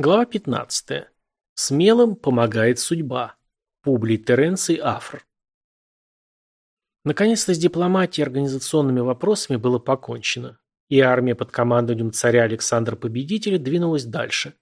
Глава 15. Смелым помогает судьба. Публий Теренций Афр. Наконец-то с дипломатией и организационными вопросами было покончено, и армия под командованием царя Александра Победителя двинулась дальше.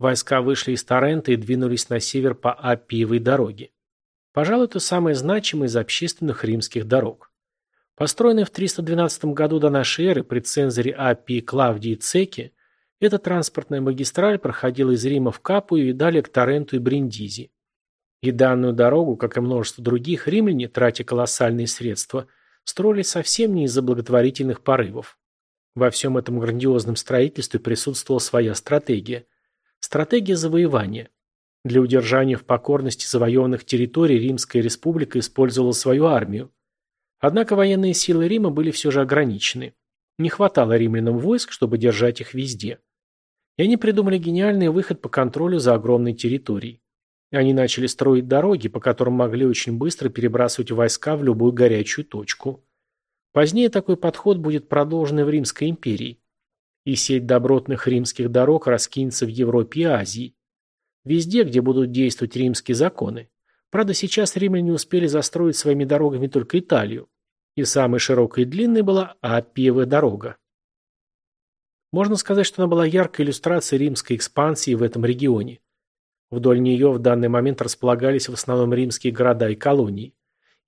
Войска вышли из Торрента и двинулись на север по Аппиевой дороге. Пожалуй, это самая значимая из общественных римских дорог. Построенная в 312 году до эры при цензоре Аппии Клавдии Цеке, эта транспортная магистраль проходила из Рима в Капую и далее к Торренту и Бриндизи. И данную дорогу, как и множество других, римляне, тратя колоссальные средства, строили совсем не из-за благотворительных порывов. Во всем этом грандиозном строительстве присутствовала своя стратегия. Стратегия завоевания. Для удержания в покорности завоеванных территорий Римская республика использовала свою армию. Однако военные силы Рима были все же ограничены. Не хватало римлянам войск, чтобы держать их везде. И они придумали гениальный выход по контролю за огромной территорией. Они начали строить дороги, по которым могли очень быстро перебрасывать войска в любую горячую точку. Позднее такой подход будет продолжен в Римской империи. И сеть добротных римских дорог раскинется в Европе и Азии. Везде, где будут действовать римские законы. Правда, сейчас римляне успели застроить своими дорогами только Италию. И самой широкой и длинной была Аппиевая дорога. Можно сказать, что она была яркой иллюстрацией римской экспансии в этом регионе. Вдоль нее в данный момент располагались в основном римские города и колонии.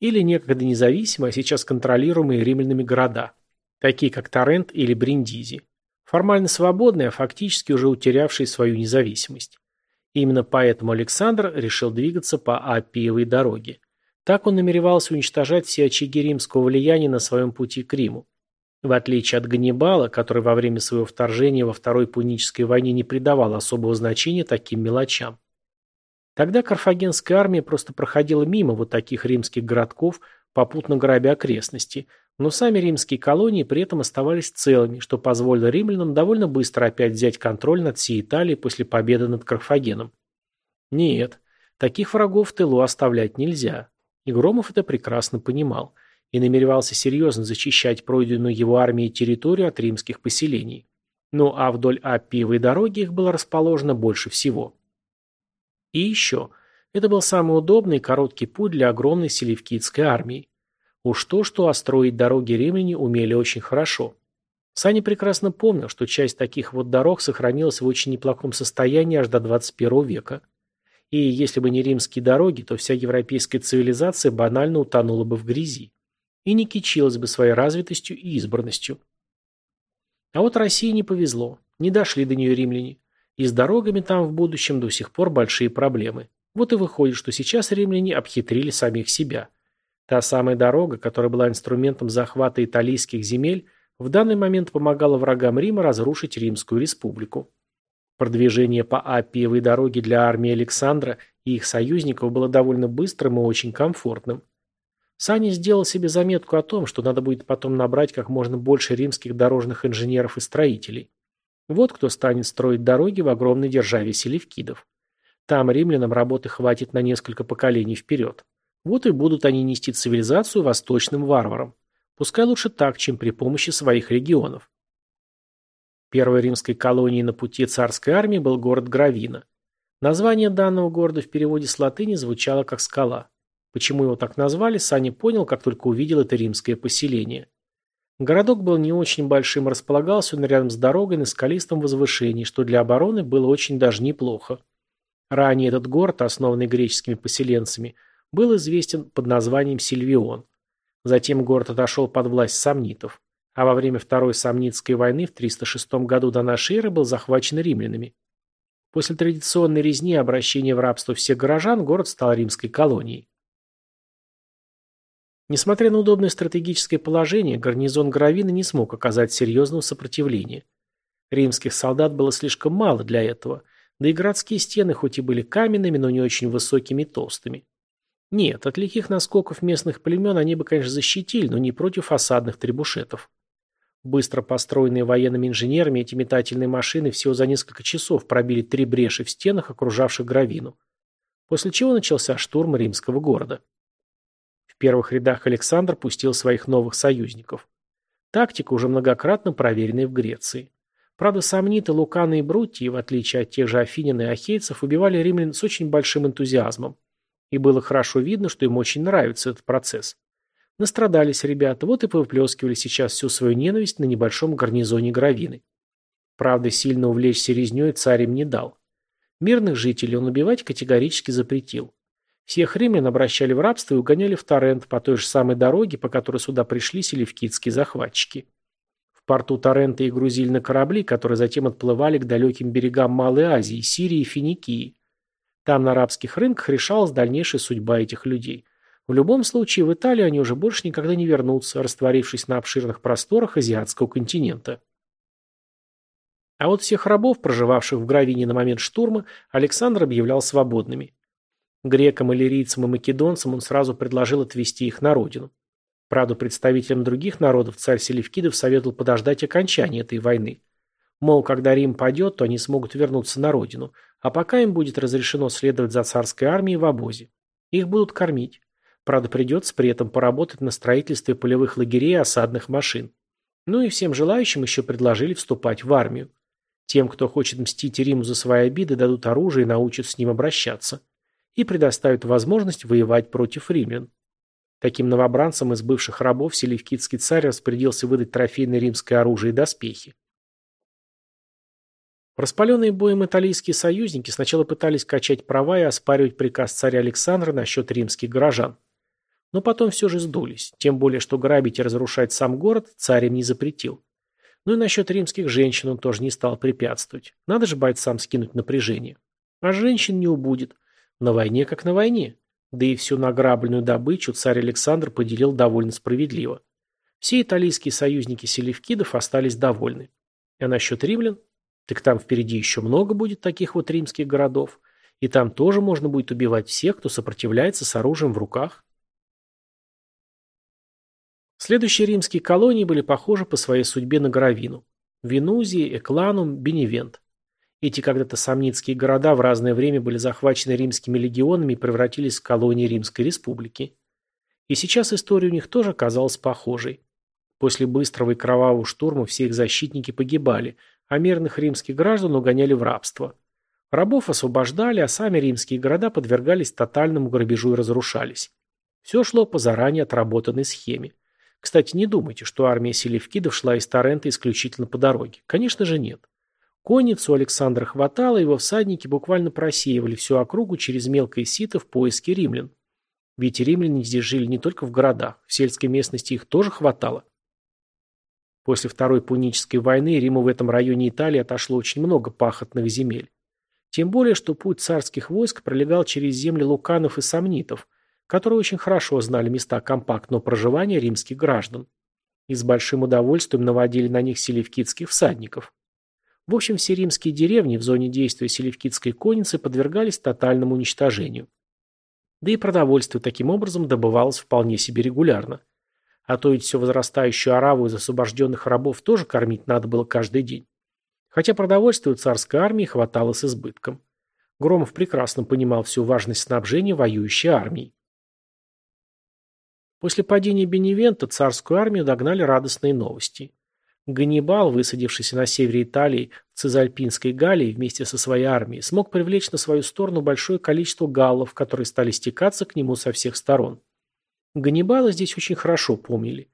Или некогда независимые, а сейчас контролируемые римлянами города, такие как Торрент или Бриндизи. Формально свободные, а фактически уже утерявшие свою независимость. Именно поэтому Александр решил двигаться по Аппиевой дороге. Так он намеревался уничтожать все очаги римского влияния на своем пути к Риму. В отличие от Ганнибала, который во время своего вторжения во Второй Пунической войне не придавал особого значения таким мелочам. Тогда карфагенская армия просто проходила мимо вот таких римских городков, попутно грабя окрестности, но сами римские колонии при этом оставались целыми, что позволило римлянам довольно быстро опять взять контроль над всей Италией после победы над Карфагеном. Нет, таких врагов в тылу оставлять нельзя. И Громов это прекрасно понимал и намеревался серьезно защищать пройденную его армией территорию от римских поселений. Ну а вдоль Аппиевой дороги их было расположено больше всего. И еще, это был самый удобный и короткий путь для огромной селевкидской армии. Уж то, что остроить дороги римляне умели очень хорошо. Сани прекрасно помнил, что часть таких вот дорог сохранилась в очень неплохом состоянии аж до 21 века. И если бы не римские дороги, то вся европейская цивилизация банально утонула бы в грязи и не кичилась бы своей развитостью и избранностью. А вот России не повезло, не дошли до нее римляне, и с дорогами там в будущем до сих пор большие проблемы. Вот и выходит, что сейчас римляне обхитрили самих себя. Та самая дорога, которая была инструментом захвата италийских земель, в данный момент помогала врагам Рима разрушить Римскую республику. Продвижение по Аппиевой дороге для армии Александра и их союзников было довольно быстрым и очень комфортным. Саня сделал себе заметку о том, что надо будет потом набрать как можно больше римских дорожных инженеров и строителей. Вот кто станет строить дороги в огромной державе селевкидов. Там римлянам работы хватит на несколько поколений вперед. Вот и будут они нести цивилизацию восточным варварам. Пускай лучше так, чем при помощи своих регионов. Первой римской колонией на пути царской армии был город Гравина. Название данного города в переводе с латыни звучало как «скала». Почему его так назвали, Саня понял, как только увидел это римское поселение. Городок был не очень большим, располагался он рядом с дорогой на скалистом возвышении, что для обороны было очень даже неплохо. Ранее этот город, основанный греческими поселенцами, был известен под названием Сильвион. Затем город отошел под власть самнитов, а во время Второй Самнитской войны в 306 году до эры был захвачен римлянами. После традиционной резни и обращения в рабство всех горожан город стал римской колонией. Несмотря на удобное стратегическое положение, гарнизон Гравина не смог оказать серьезного сопротивления. Римских солдат было слишком мало для этого, да и городские стены хоть и были каменными, но не очень высокими и толстыми. Нет, от лихих наскоков местных племен они бы, конечно, защитили, но не против осадных требушетов. Быстро построенные военными инженерами, эти метательные машины всего за несколько часов пробили три бреши в стенах, окружавших Гравину. После чего начался штурм римского города первых рядах Александр пустил своих новых союзников. Тактика, уже многократно проверенная в Греции. Правда, сомниты, луканы и брутии, в отличие от тех же афинян и ахейцев, убивали римлян с очень большим энтузиазмом. И было хорошо видно, что им очень нравится этот процесс. Настрадались ребята, вот и повыплескивали сейчас всю свою ненависть на небольшом гарнизоне Гравины. Правда, сильно увлечься резней царь им не дал. Мирных жителей он убивать категорически запретил. Всех римлян обращали в рабство и угоняли в Торрент по той же самой дороге, по которой сюда пришли селевкидские захватчики. В порту Торрента их грузили на корабли, которые затем отплывали к далеким берегам Малой Азии, Сирии и Финикии. Там на арабских рынках решалась дальнейшая судьба этих людей. В любом случае, в Италию они уже больше никогда не вернутся, растворившись на обширных просторах азиатского континента. А вот всех рабов, проживавших в Гравине на момент штурма, Александр объявлял свободными. Грекам, иллирийцам и македонцам он сразу предложил отвезти их на родину. Правда, представителям других народов царь Селевкидов советовал подождать окончания этой войны. Мол, когда Рим падет, то они смогут вернуться на родину, а пока им будет разрешено следовать за царской армией в обозе. Их будут кормить. Правда, придется при этом поработать на строительстве полевых лагерей и осадных машин. Ну и всем желающим еще предложили вступать в армию. Тем, кто хочет мстить Риму за свои обиды, дадут оружие и научат с ним обращаться и предоставят возможность воевать против римлян. Таким новобранцам из бывших рабов селевкидский царь распорядился выдать трофейное римское оружие и доспехи. Распаленные боем италийские союзники сначала пытались качать права и оспаривать приказ царя Александра насчет римских горожан. Но потом все же сдулись, тем более, что грабить и разрушать сам город царь им не запретил. Ну и насчет римских женщин он тоже не стал препятствовать. Надо же бойцам скинуть напряжение. А женщин не убудет. На войне как на войне. Да и всю награбленную добычу царь Александр поделил довольно справедливо. Все итальянские союзники селевкидов остались довольны. А насчет римлян? Так там впереди еще много будет таких вот римских городов. И там тоже можно будет убивать всех, кто сопротивляется с оружием в руках. Следующие римские колонии были похожи по своей судьбе на Гравину. Венузии, Экланум, Беневент. Эти когда-то сомницкие города в разное время были захвачены римскими легионами и превратились в колонии Римской республики. И сейчас история у них тоже казалась похожей. После быстрого и кровавого штурма все их защитники погибали, а мирных римских граждан угоняли в рабство. Рабов освобождали, а сами римские города подвергались тотальному грабежу и разрушались. Все шло по заранее отработанной схеме. Кстати, не думайте, что армия селевкидов шла из Торрента исключительно по дороге. Конечно же нет. Конницу Александра хватало, его всадники буквально просеивали всю округу через мелкое сито в поиске римлян. Ведь римляне здесь жили не только в городах, в сельской местности их тоже хватало. После Второй Пунической войны Риму в этом районе Италии отошло очень много пахотных земель. Тем более, что путь царских войск пролегал через земли луканов и сомнитов, которые очень хорошо знали места компактного проживания римских граждан. И с большим удовольствием наводили на них селевкидских всадников. В общем, все римские деревни в зоне действия селевкидской конницы подвергались тотальному уничтожению. Да и продовольствие таким образом добывалось вполне себе регулярно. А то ведь все возрастающую ораву из освобожденных рабов тоже кормить надо было каждый день. Хотя продовольствия у царской армии хватало с избытком. Громов прекрасно понимал всю важность снабжения воюющей армии. После падения Беневента царскую армию догнали радостные новости. Ганнибал, высадившийся на севере Италии в Цезальпинской Галлии вместе со своей армией, смог привлечь на свою сторону большое количество галлов, которые стали стекаться к нему со всех сторон. Ганнибала здесь очень хорошо помнили.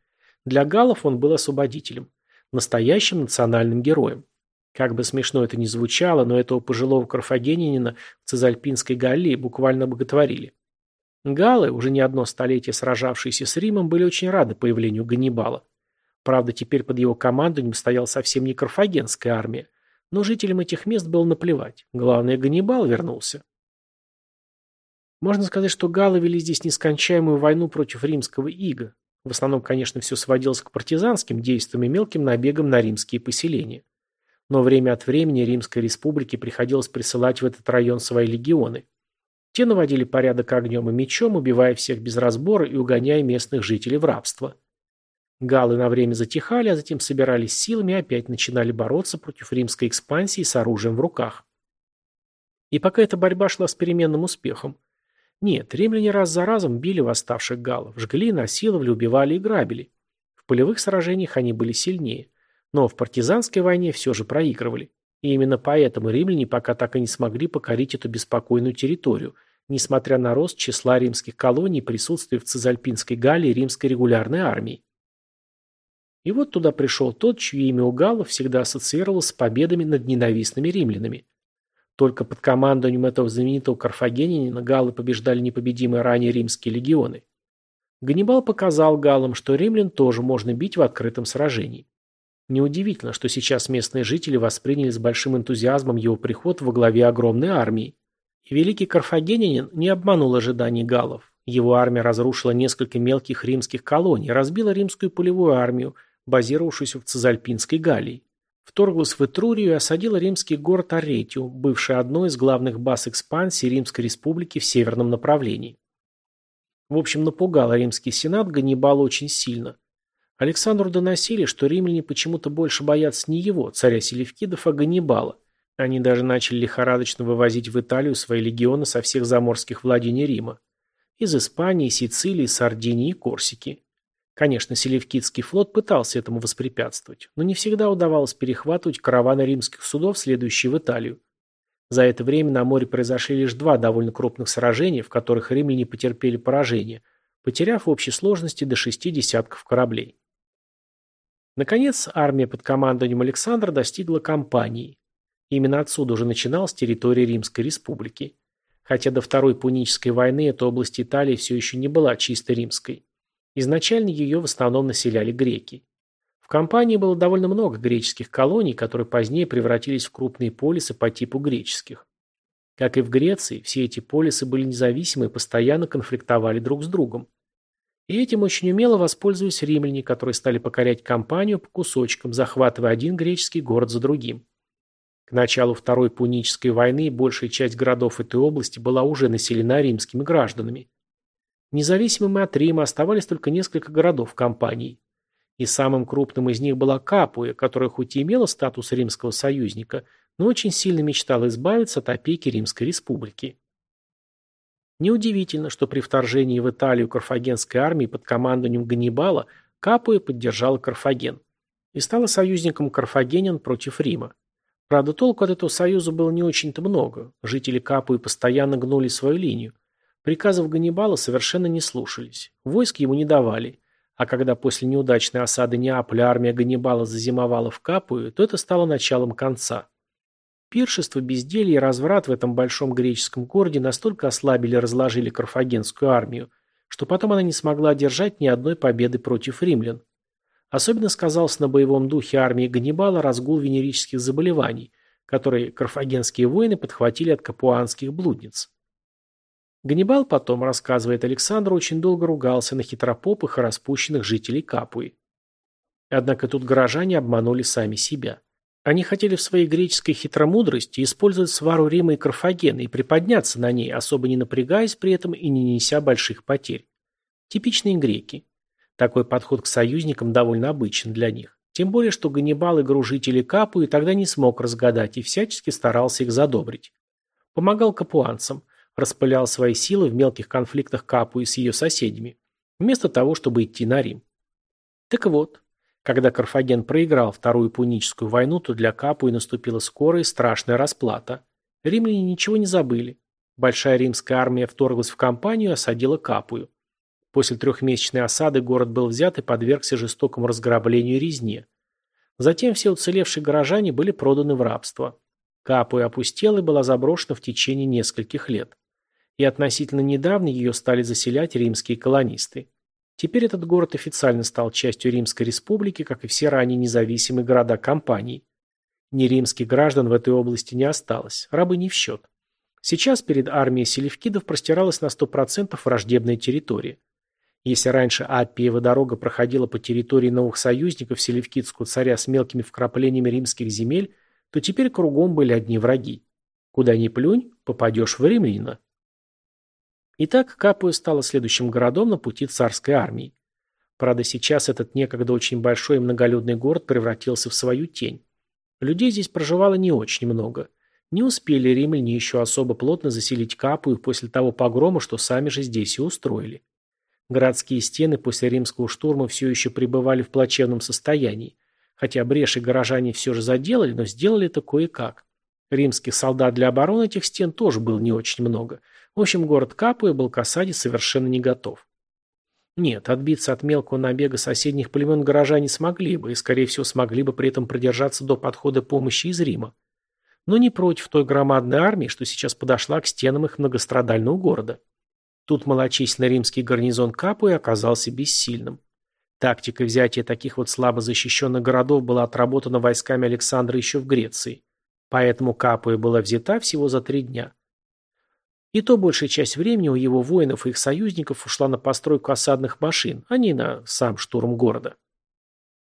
Для галлов он был освободителем, настоящим национальным героем. Как бы смешно это ни звучало, но этого пожилого карфагенянина в Цезальпинской Галлии буквально боготворили. Галлы, уже не одно столетие сражавшиеся с Римом, были очень рады появлению Ганнибала. Правда, теперь под его командованием стояла совсем не карфагенская армия. Но жителям этих мест было наплевать. Главное, Ганнибал вернулся. Можно сказать, что галлы вели здесь нескончаемую войну против римского ига. В основном, конечно, все сводилось к партизанским действиям и мелким набегам на римские поселения. Но время от времени Римской республике приходилось присылать в этот район свои легионы. Те наводили порядок огнем и мечом, убивая всех без разбора и угоняя местных жителей в рабство. Галлы на время затихали, а затем собирались силами и опять начинали бороться против римской экспансии с оружием в руках. И пока эта борьба шла с переменным успехом. Нет, римляне раз за разом били восставших галлов, жгли, насиловали, убивали и грабили. В полевых сражениях они были сильнее. Но в партизанской войне все же проигрывали. И именно поэтому римляне пока так и не смогли покорить эту беспокойную территорию, несмотря на рост числа римских колоний и присутствие в Цезальпинской Галлии римской регулярной армии. И вот туда пришел тот, чье имя у галлов всегда ассоциировалось с победами над ненавистными римлянами. Только под командованием этого знаменитого карфагенянина галлы побеждали непобедимые ранее римские легионы. Ганнибал показал галлам, что римлян тоже можно бить в открытом сражении. Неудивительно, что сейчас местные жители восприняли с большим энтузиазмом его приход во главе огромной армии. И великий карфагенянин не обманул ожиданий галлов. Его армия разрушила несколько мелких римских колоний, разбила римскую полевую армию, базировавшуюся в Цезальпинской Галлии. Вторглась в Этрурию и осадила римский город Аретию, бывший одной из главных баз экспансии Римской республики в северном направлении. В общем, напугал римский сенат Ганнибала очень сильно. Александру доносили, что римляне почему-то больше боятся не его, царя Селевкидов, а Ганнибала. Они даже начали лихорадочно вывозить в Италию свои легионы со всех заморских владений Рима. Из Испании, Сицилии, Сардинии и Корсики. Конечно, Селевкидский флот пытался этому воспрепятствовать, но не всегда удавалось перехватывать караваны римских судов, следующие в Италию. За это время на море произошли лишь два довольно крупных сражения, в которых римляне потерпели поражение, потеряв в общей сложности до шести десятков кораблей. Наконец, армия под командованием Александра достигла Кампании. Именно отсюда уже начиналась территория Римской республики. Хотя до Второй Пунической войны эта область Италии все еще не была чисто римской. Изначально ее в основном населяли греки. В компании было довольно много греческих колоний, которые позднее превратились в крупные полисы по типу греческих. Как и в Греции, все эти полисы были независимы и постоянно конфликтовали друг с другом. И этим очень умело воспользовались римляне, которые стали покорять компанию по кусочкам, захватывая один греческий город за другим. К началу Второй Пунической войны большая часть городов этой области была уже населена римскими гражданами. Независимыми от Рима оставались только несколько городов компании. И самым крупным из них была Капуя, которая хоть и имела статус римского союзника, но очень сильно мечтала избавиться от опеки Римской республики. Неудивительно, что при вторжении в Италию карфагенской армии под командованием Ганнибала Капуя поддержала Карфаген и стала союзником карфагенян против Рима. Правда, толку от этого союза было не очень-то много. Жители Капуи постоянно гнули свою линию. Приказов Ганнибала совершенно не слушались. Войск ему не давали. А когда после неудачной осады Неаполя армия Ганнибала зазимовала в Капую, то это стало началом конца. Пиршество, безделье и разврат в этом большом греческом городе настолько ослабили и разложили карфагенскую армию, что потом она не смогла одержать ни одной победы против римлян. Особенно сказался на боевом духе армии Ганнибала разгул венерических заболеваний, которые карфагенские воины подхватили от капуанских блудниц. Ганнибал потом, рассказывает Александр, очень долго ругался на хитропопых и распущенных жителей Капуи. Однако тут горожане обманули сами себя. Они хотели в своей греческой хитромудрости использовать свару Рима и Карфагена и приподняться на ней, особо не напрягаясь при этом и не неся больших потерь. Типичные греки. Такой подход к союзникам довольно обычен для них. Тем более, что Ганнибал игру жителей Капуи тогда не смог разгадать и всячески старался их задобрить. Помогал капуанцам – распылял свои силы в мелких конфликтах Капуи с ее соседями, вместо того, чтобы идти на Рим. Так вот, когда Карфаген проиграл Вторую Пуническую войну, то для Капуи наступила скорая и страшная расплата. Римляне ничего не забыли. Большая римская армия вторглась в кампанию и осадила Капую. После трехмесячной осады город был взят и подвергся жестокому разграблению и резне. Затем все уцелевшие горожане были проданы в рабство. Капуя опустела и была заброшена в течение нескольких лет и относительно недавно ее стали заселять римские колонисты. Теперь этот город официально стал частью Римской республики, как и все ранее независимые города компании. Ни римских граждан в этой области не осталось, рабы не в счет. Сейчас перед армией селевкидов простиралась на 100% враждебная территория. Если раньше Аппиева дорога проходила по территории новых союзников селевкидского царя с мелкими вкраплениями римских земель, то теперь кругом были одни враги. Куда ни плюнь, попадешь в римляна. Итак, Капуя стала следующим городом на пути царской армии. Правда, сейчас этот некогда очень большой и многолюдный город превратился в свою тень. Людей здесь проживало не очень много. Не успели римляне еще особо плотно заселить Капую после того погрома, что сами же здесь и устроили. Городские стены после римского штурма все еще пребывали в плачевном состоянии, Хотя бреши горожане все же заделали, но сделали это кое-как. Римских солдат для обороны этих стен тоже было не очень много. В общем, город Капуя был к осаде совершенно не готов. Нет, отбиться от мелкого набега соседних племен горожане смогли бы, и, скорее всего, смогли бы при этом продержаться до подхода помощи из Рима. Но не против той громадной армии, что сейчас подошла к стенам их многострадального города. Тут малочисленный римский гарнизон Капуи оказался бессильным. Тактика взятия таких вот слабо защищенных городов была отработана войсками Александра еще в Греции. Поэтому Капуя была взята всего за три дня. И то большая часть времени у его воинов и их союзников ушла на постройку осадных машин, а не на сам штурм города.